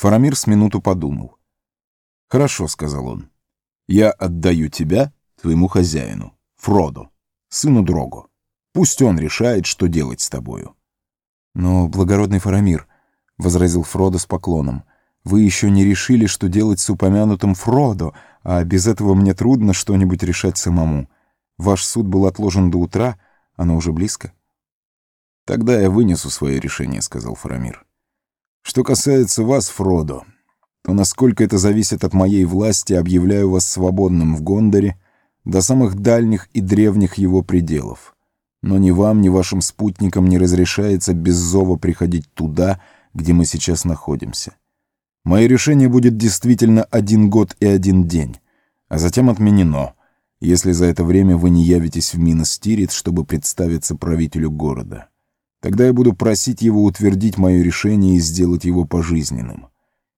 Фарамир с минуту подумал. «Хорошо», — сказал он. «Я отдаю тебя твоему хозяину, Фроду, сыну Дрогу. Пусть он решает, что делать с тобою». «Но, благородный Фарамир», — возразил Фродо с поклоном, — «вы еще не решили, что делать с упомянутым Фродо, а без этого мне трудно что-нибудь решать самому. Ваш суд был отложен до утра, оно уже близко». «Тогда я вынесу свое решение», — сказал Фарамир. «Что касается вас, Фродо, то насколько это зависит от моей власти, объявляю вас свободным в Гондоре до самых дальних и древних его пределов. Но ни вам, ни вашим спутникам не разрешается без зова приходить туда, где мы сейчас находимся. Мое решение будет действительно один год и один день, а затем отменено, если за это время вы не явитесь в Минос-Тирит, чтобы представиться правителю города. Тогда я буду просить его утвердить мое решение и сделать его пожизненным.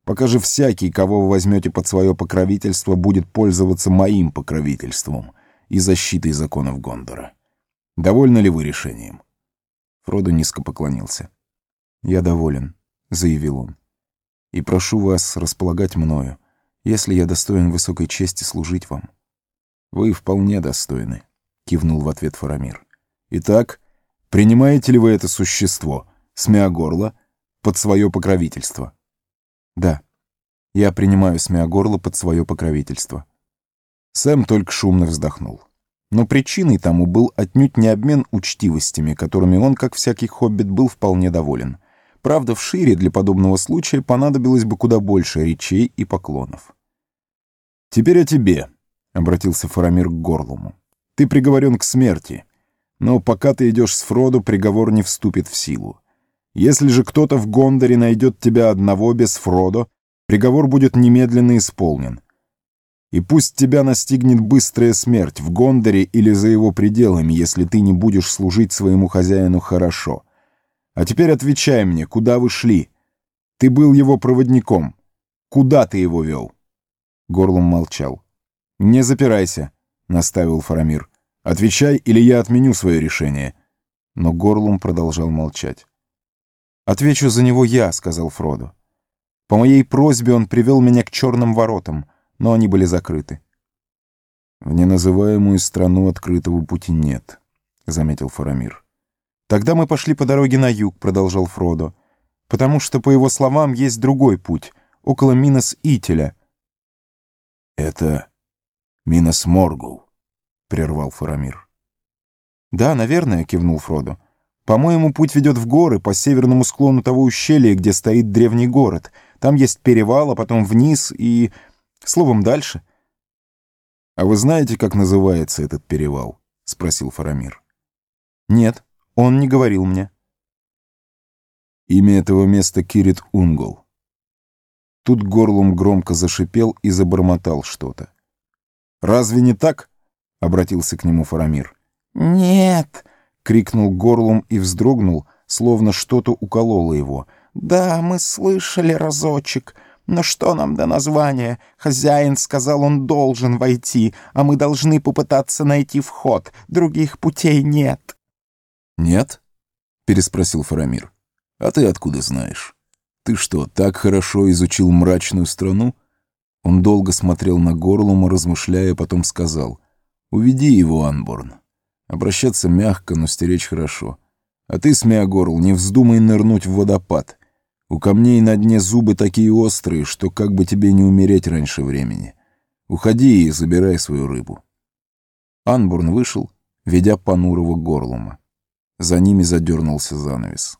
Пока же всякий, кого вы возьмете под свое покровительство, будет пользоваться моим покровительством и защитой законов Гондора. Довольны ли вы решением?» Фродо низко поклонился. «Я доволен», — заявил он. «И прошу вас располагать мною, если я достоин высокой чести служить вам». «Вы вполне достойны», — кивнул в ответ Фарамир. «Итак, Принимаете ли вы это существо, Смеогорло, под свое покровительство? Да, я принимаю Смеогорло под свое покровительство. Сэм только шумно вздохнул. Но причиной тому был отнюдь не обмен учтивостями, которыми он, как всякий хоббит, был вполне доволен. Правда, в шире для подобного случая понадобилось бы куда больше речей и поклонов. «Теперь о тебе», — обратился Фарамир к Горлому. «Ты приговорен к смерти. Но пока ты идешь с Фроду, приговор не вступит в силу. Если же кто-то в Гондоре найдет тебя одного без Фродо, приговор будет немедленно исполнен. И пусть тебя настигнет быстрая смерть в Гондоре или за его пределами, если ты не будешь служить своему хозяину хорошо. А теперь отвечай мне, куда вы шли? Ты был его проводником. Куда ты его вел?» Горлом молчал. «Не запирайся», — наставил Фарамир. Отвечай, или я отменю свое решение». Но Горлум продолжал молчать. «Отвечу за него я», — сказал Фродо. «По моей просьбе он привел меня к черным воротам, но они были закрыты». «В неназываемую страну открытого пути нет», — заметил Фарамир. «Тогда мы пошли по дороге на юг», — продолжал Фродо, «потому что, по его словам, есть другой путь, около Минос-Ителя». «Это Минос-Моргул», прервал Фарамир. «Да, наверное», — кивнул Фродо. «По-моему, путь ведет в горы, по северному склону того ущелья, где стоит древний город. Там есть перевал, а потом вниз и... словом, дальше». «А вы знаете, как называется этот перевал?» — спросил Фарамир. «Нет, он не говорил мне». Имя этого места Кирит Унгол. Тут горлом громко зашипел и забормотал что-то. «Разве не так?» Обратился к нему Фарамир. «Нет!» — крикнул горлом и вздрогнул, словно что-то укололо его. «Да, мы слышали разочек. Но что нам до названия? Хозяин сказал, он должен войти, а мы должны попытаться найти вход. Других путей нет». «Нет?» — переспросил Фарамир. «А ты откуда знаешь? Ты что, так хорошо изучил мрачную страну?» Он долго смотрел на Горлума, размышляя, потом сказал. Уведи его, Анборн. Обращаться мягко, но стеречь хорошо. А ты, Смеогорл, не вздумай нырнуть в водопад. У камней на дне зубы такие острые, что как бы тебе не умереть раньше времени. Уходи и забирай свою рыбу. Анборн вышел, ведя понурого горлума. За ними задернулся занавес.